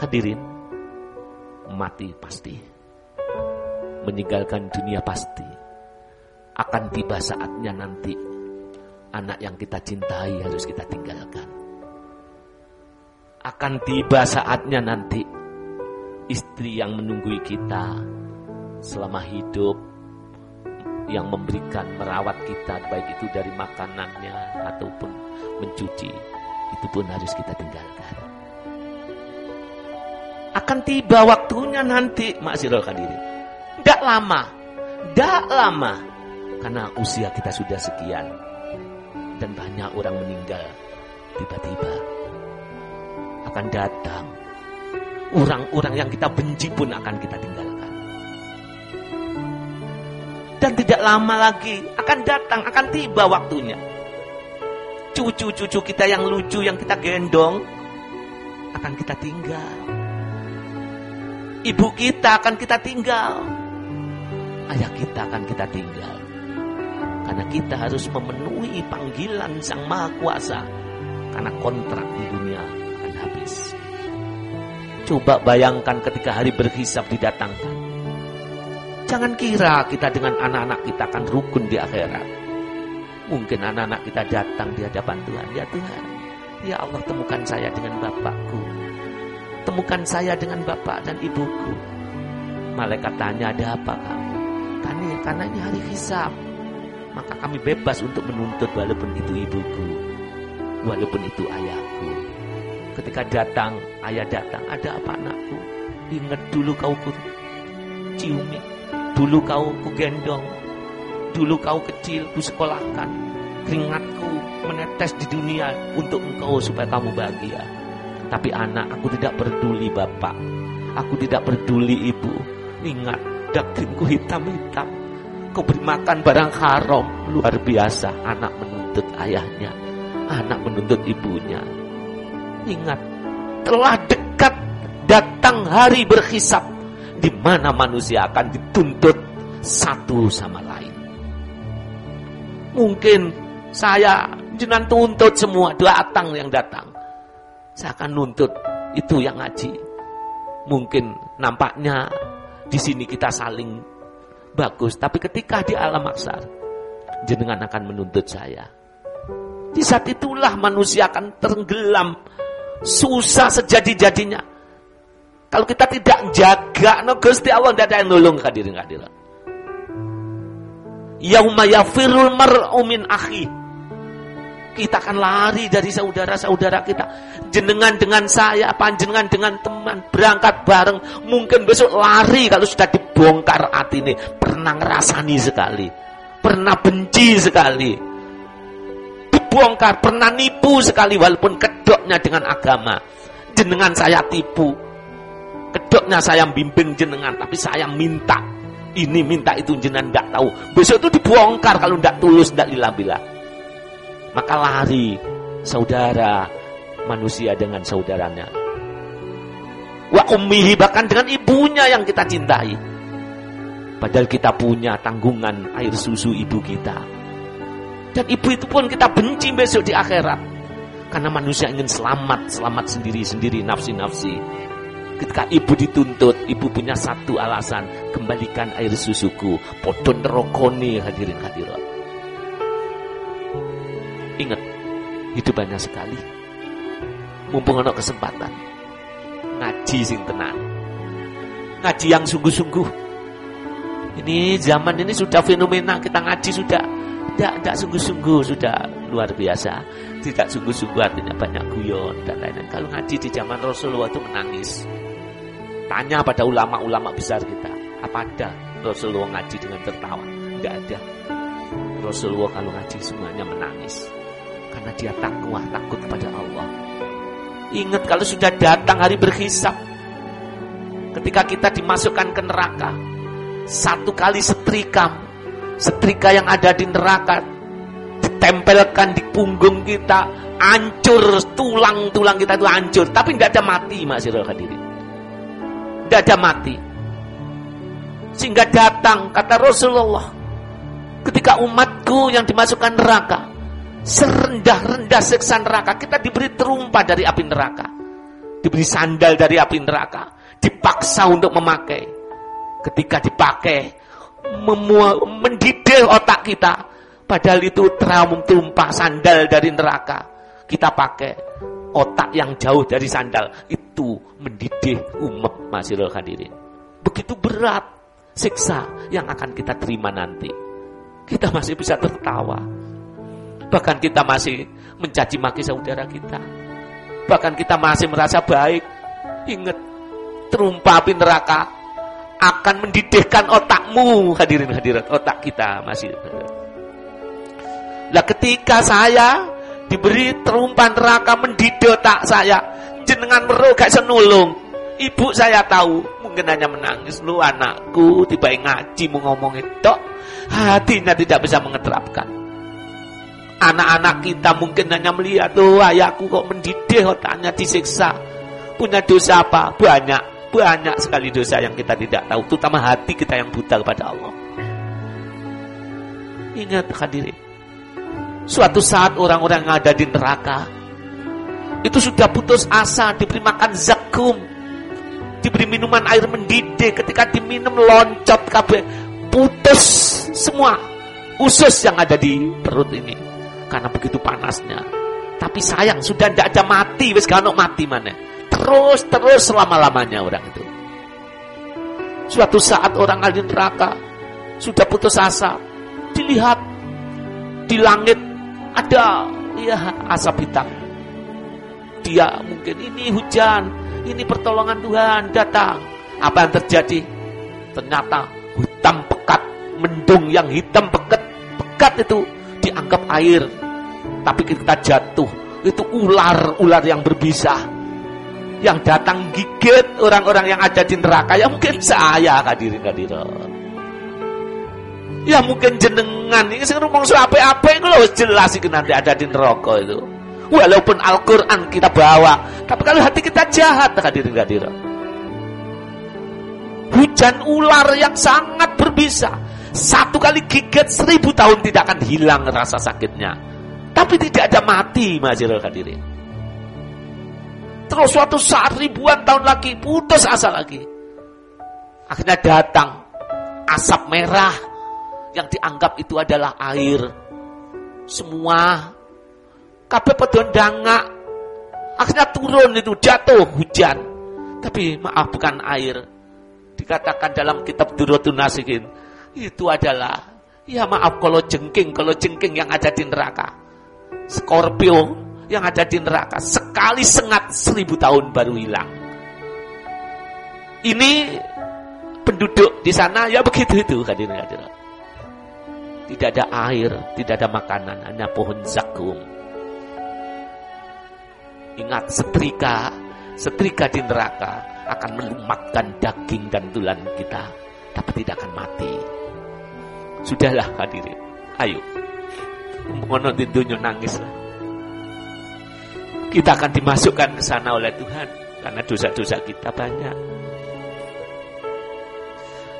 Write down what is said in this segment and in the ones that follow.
Hadirin, mati pasti. Meninggalkan dunia pasti. Akan tiba saatnya nanti anak yang kita cintai harus kita tinggalkan. Akan tiba saatnya nanti istri yang menunggui kita selama hidup yang memberikan merawat kita baik itu dari makanannya ataupun mencuci itu pun harus kita tinggalkan akan tiba waktunya nanti. Maksirul kadiri. Tidak lama. Tidak lama. Karena usia kita sudah sekian. Dan banyak orang meninggal. Tiba-tiba akan datang. Orang-orang yang kita benci pun akan kita tinggalkan. Dan tidak lama lagi akan datang, akan tiba waktunya. Cucu-cucu kita yang lucu, yang kita gendong, akan kita tinggal. Ibu kita akan kita tinggal. Ayah kita akan kita tinggal. Karena kita harus memenuhi panggilan Sang Maha Kuasa. Karena kontrak di dunia akan habis. Coba bayangkan ketika hari berhisap didatangkan Jangan kira kita dengan anak-anak kita akan rukun di akhirat. Mungkin anak-anak kita datang di hadapan Tuhan. Ya Tuhan, ya Allah temukan saya dengan Bapakku. Temukan saya dengan Bapak dan Ibuku. Malaikat tanya, ada apa kamu? Karena, karena ini hari hisab. Maka kami bebas untuk menuntut walaupun itu ibuku. Walaupun itu ayahku. Ketika datang, ayah datang, ada apa anakku? Ingat dulu kau ciumi Dulu kau kugendong, dulu kau kecil kusekolahkan, keringatku menetes di dunia untuk engkau supaya kamu bahagia. Tapi anak, aku tidak peduli bapak, aku tidak peduli ibu. Ingat, dagingku hitam-hitam. Kau beri makan barang haram, luar biasa. Anak menuntut ayahnya, anak menuntut ibunya. Ingat, telah dekat datang hari berhisap di mana manusia akan dituntut satu sama lain. Mungkin saya jenang tuntut semua datang yang datang. Saya akan nuntut itu yang ngaji. Mungkin nampaknya di sini kita saling bagus, tapi ketika di alam aksar jenengan akan menuntut saya. Di saat itulah manusia akan tenggelam susah sejadi-jadinya kalau kita tidak jaga, no Gusti Allah tidak ada yang nolong hadirin hadirin. Yauma yafirul mar'u min akhi. Kita akan lari dari saudara-saudara kita. Jenengan dengan saya, panjenengan dengan teman, berangkat bareng. Mungkin besok lari kalau sudah dibongkar hati ini. Pernah ngerasani sekali. Pernah benci sekali. Dibongkar, pernah nipu sekali walaupun kedoknya dengan agama. Jenengan saya tipu Kedoknya saya bimbing jenengan, tapi saya minta. Ini minta itu jenengan tidak tahu. Besok itu dibongkar kalau tidak tulus, tidak lila Maka lari saudara manusia dengan saudaranya. Wa ummihi bahkan dengan ibunya yang kita cintai. Padahal kita punya tanggungan air susu ibu kita. Dan ibu itu pun kita benci besok di akhirat. Karena manusia ingin selamat, selamat sendiri-sendiri, nafsi-nafsi. Ketika ibu dituntut, ibu punya satu alasan, kembalikan air susuku. Podon rokoni hadirin hadirat. Hidup banyak sekali. Mumpung ada kesempatan. Ngaji sing tenang. Ngaji yang sungguh-sungguh. Ini zaman ini sudah fenomena kita ngaji sudah tidak tidak sungguh-sungguh sudah luar biasa. Tidak sungguh-sungguh artinya banyak guyon dan lain-lain. Kalau ngaji di zaman Rasulullah itu menangis. Tanya pada ulama-ulama besar kita, apa ada Rasulullah ngaji dengan tertawa? Tidak ada. Rasulullah kalau ngaji semuanya menangis. Karena dia takwa, takut pada Allah. Ingat kalau sudah datang hari berhisap. Ketika kita dimasukkan ke neraka. Satu kali setrika. Setrika yang ada di neraka. Ditempelkan di punggung kita. Hancur, tulang-tulang kita itu hancur. Tapi tidak ada mati, Mas Hadirin tidak ada mati. Sehingga datang kata Rasulullah ketika umatku yang dimasukkan neraka serendah-rendah siksa neraka kita diberi terumpa dari api neraka diberi sandal dari api neraka, dipaksa untuk memakai. Ketika dipakai, mendidih otak kita. Padahal itu traum tumpah sandal dari neraka. Kita pakai otak yang jauh dari sandal. Itu mendidih umat masihul hadirin. Begitu berat siksa yang akan kita terima nanti. Kita masih bisa tertawa. Bahkan kita masih mencaci maki saudara kita. Bahkan kita masih merasa baik. Ingat, terumpah api neraka akan mendidihkan otakmu hadirin hadirat otak kita masih lah ketika saya diberi terumpan neraka mendidih otak saya jenengan meroga senulung ibu saya tahu mungkin hanya menangis lu anakku tiba ngaji mau ngomong itu hatinya tidak bisa mengeterapkan anak-anak kita mungkin hanya melihat tuh ayahku kok mendidih otaknya disiksa. Punya dosa apa? Banyak banyak sekali dosa yang kita tidak tahu, terutama hati kita yang buta kepada Allah. Ingat hadirin, suatu saat orang-orang yang ada di neraka itu sudah putus asa diberi makan zakum, diberi minuman air mendidih, ketika diminum loncat kabeh, putus semua usus yang ada di perut ini karena begitu panasnya. Tapi sayang sudah tidak ada mati, wis gak mati mana terus terus selama-lamanya orang itu. Suatu saat orang ahli neraka sudah putus asa, dilihat di langit ada ya asap hitam. Dia mungkin ini hujan, ini pertolongan Tuhan datang. Apa yang terjadi? Ternyata hitam pekat, mendung yang hitam pekat, pekat itu dianggap air. Tapi kita jatuh, itu ular-ular yang berbisa yang datang gigit orang-orang yang ada di neraka. Ya mungkin saya hadirin hadirin ya mungkin jenengan ini sing ngomong so apa-apa itu loh jelas itu nanti ada di neraka itu. Walaupun Al-Quran kita bawa tapi kalau hati kita jahat hadirin hadirin hujan ular yang sangat berbisa satu kali gigit seribu tahun tidak akan hilang rasa sakitnya tapi tidak ada mati majirul hadirin Terus suatu saat ribuan tahun lagi putus asa lagi. Akhirnya datang asap merah yang dianggap itu adalah air. Semua kabeh pedondanga akhirnya turun itu jatuh hujan. Tapi maaf bukan air. Dikatakan dalam kitab Durotun Nasikin itu adalah ya maaf kalau jengking, kalau jengking yang ada di neraka. Scorpio yang ada di neraka. Sekali sengat seribu tahun baru hilang. Ini penduduk di sana ya begitu itu hadirin hadirat. Tidak ada air, tidak ada makanan, hanya pohon zakum. Ingat setrika, setrika di neraka akan melumatkan daging dan tulang kita, tapi tidak akan mati. Sudahlah hadirin, ayo. Mohon dunia nangislah kita akan dimasukkan ke sana oleh Tuhan karena dosa-dosa kita banyak.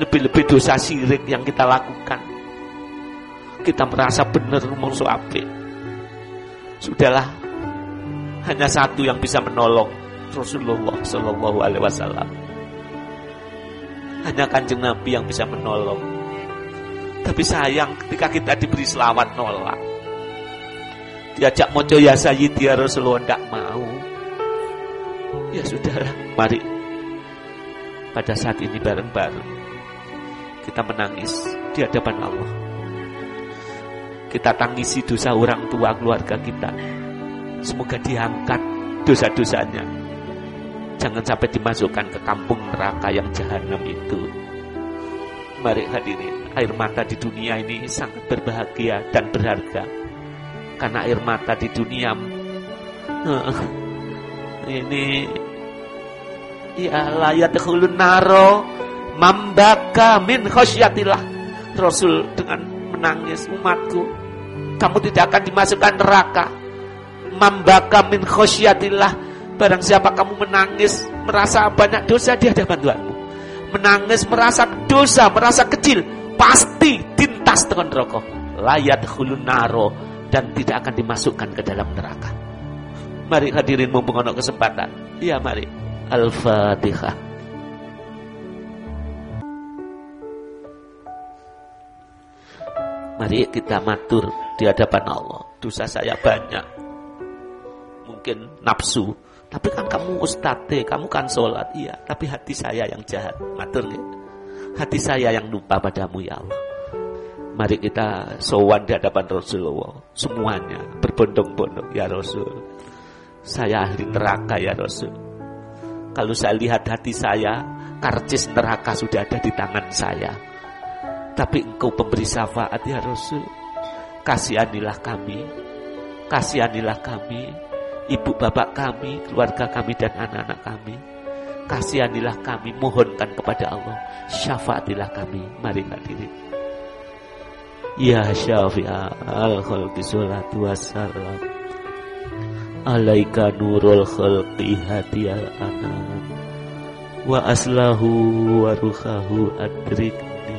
Lebih-lebih dosa sirik yang kita lakukan. Kita merasa benar umur apik. Sudahlah, hanya satu yang bisa menolong Rasulullah Shallallahu Alaihi Wasallam. Hanya kanjeng Nabi yang bisa menolong. Tapi sayang ketika kita diberi selawat nolak. Diajak mojo ya Sayyid ya Rasulullah tidak mau. Ya sudahlah mari. Pada saat ini bareng-bareng kita menangis di hadapan Allah. Kita tangisi dosa orang tua keluarga kita. Semoga diangkat dosa-dosanya. Jangan sampai dimasukkan ke kampung neraka yang jahanam itu mari hadirin air mata di dunia ini sangat berbahagia dan berharga. Karena air mata di dunia ini ya layat naro mambaka min khosyatillah Rasul dengan menangis umatku kamu tidak akan dimasukkan neraka. Mambaka min khosyatillah barang siapa kamu menangis merasa banyak dosa di hadapan Tuhanmu menangis merasa dosa merasa kecil pasti tintas dengan rokok layat hulun naro dan tidak akan dimasukkan ke dalam neraka. Mari hadirin mumpung ada kesempatan. Iya mari. Al-Fatihah. Mari kita matur di hadapan Allah. Dosa saya banyak. Mungkin nafsu. Tapi kan kamu ustate, kamu kan sholat. Iya, tapi hati saya yang jahat. Matur ya. Hati saya yang lupa padamu ya Allah. Mari kita sowan di hadapan Rasulullah. Semuanya berbondong-bondong ya Rasul. Saya ahli neraka ya Rasul. Kalau saya lihat hati saya, karcis neraka sudah ada di tangan saya. Tapi engkau pemberi syafaat ya Rasul. Kasihanilah kami. Kasihanilah kami. Ibu bapak kami, keluarga kami dan anak-anak kami. Kasihanilah kami, mohonkan kepada Allah. Syafaatilah kami. Mari hadirin. Ya syafi'al khalqi salatu wassalam Alaika nurul khalqi hadiyal anam Wa aslahu wa ruhahu adrikni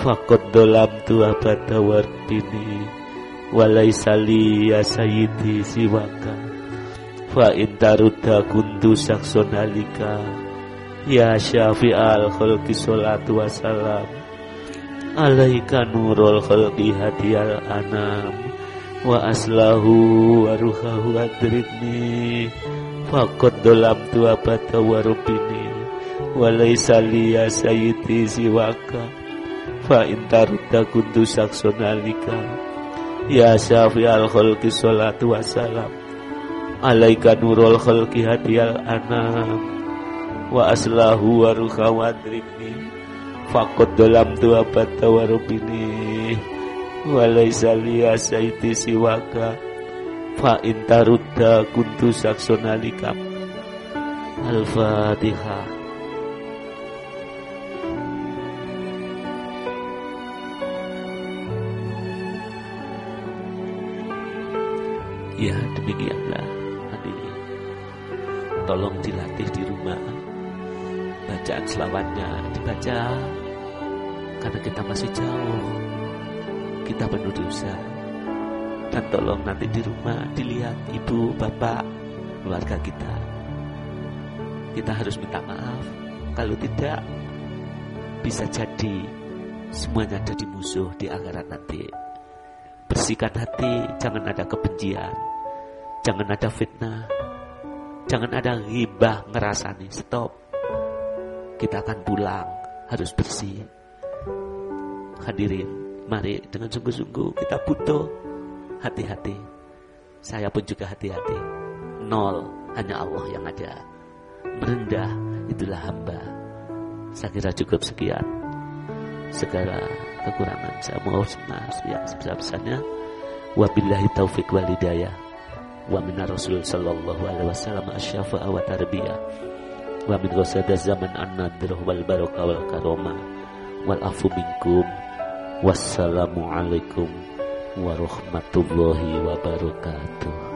Fakot dolam tu abada warbini Walaysa li ya sayyidi siwaka Fa intaruda kuntu saksonalika. Ya syafi'al khalqi salatu wassalam. Alaika nurul khalqi hadiyal anam. Wa aslahu wa ruhahu adribni faqad dolam tu abata wa rubini wa laysa liya sayyidi siwaka. Fa intarudda kuntu saksonalika. Ya syafi al khalqi salatu wassalam alaika nurul khalqi hadiyal anam. Wa aslahu wa ruhahu adribni Fakot dalam tua bata warubini Walaisa liya saiti siwaka. Fa intarudda kuntu saksonalika Al-Fatihah Ya demikianlah Tolong dilatih di rumah. Bacaan selawatnya dibaca. Karena kita masih jauh kita penuh dosa. Dan tolong nanti di rumah dilihat ibu bapak keluarga kita. Kita harus minta maaf. Kalau tidak bisa jadi semuanya jadi musuh di akhirat nanti. Bersihkan hati jangan ada kebencian. Jangan ada fitnah jangan ada ghibah ngerasani stop kita akan pulang harus bersih Hadirin, mari dengan sungguh-sungguh kita butuh hati-hati. Saya pun juga hati-hati. Nol, hanya Allah yang ada. Merendah, itulah hamba. Saya kira cukup sekian. Segala kekurangan saya mohon maaf yang sebesar-besarnya. Wabillahi taufik walidayah. Wa rasul sallallahu alaihi wasallam asyafa'a wa tarbiyah. Wa min zaman an-nadrah wal wal karomah wal afu minkum. Wassalamualaikum warahmatullahi wabarakatuh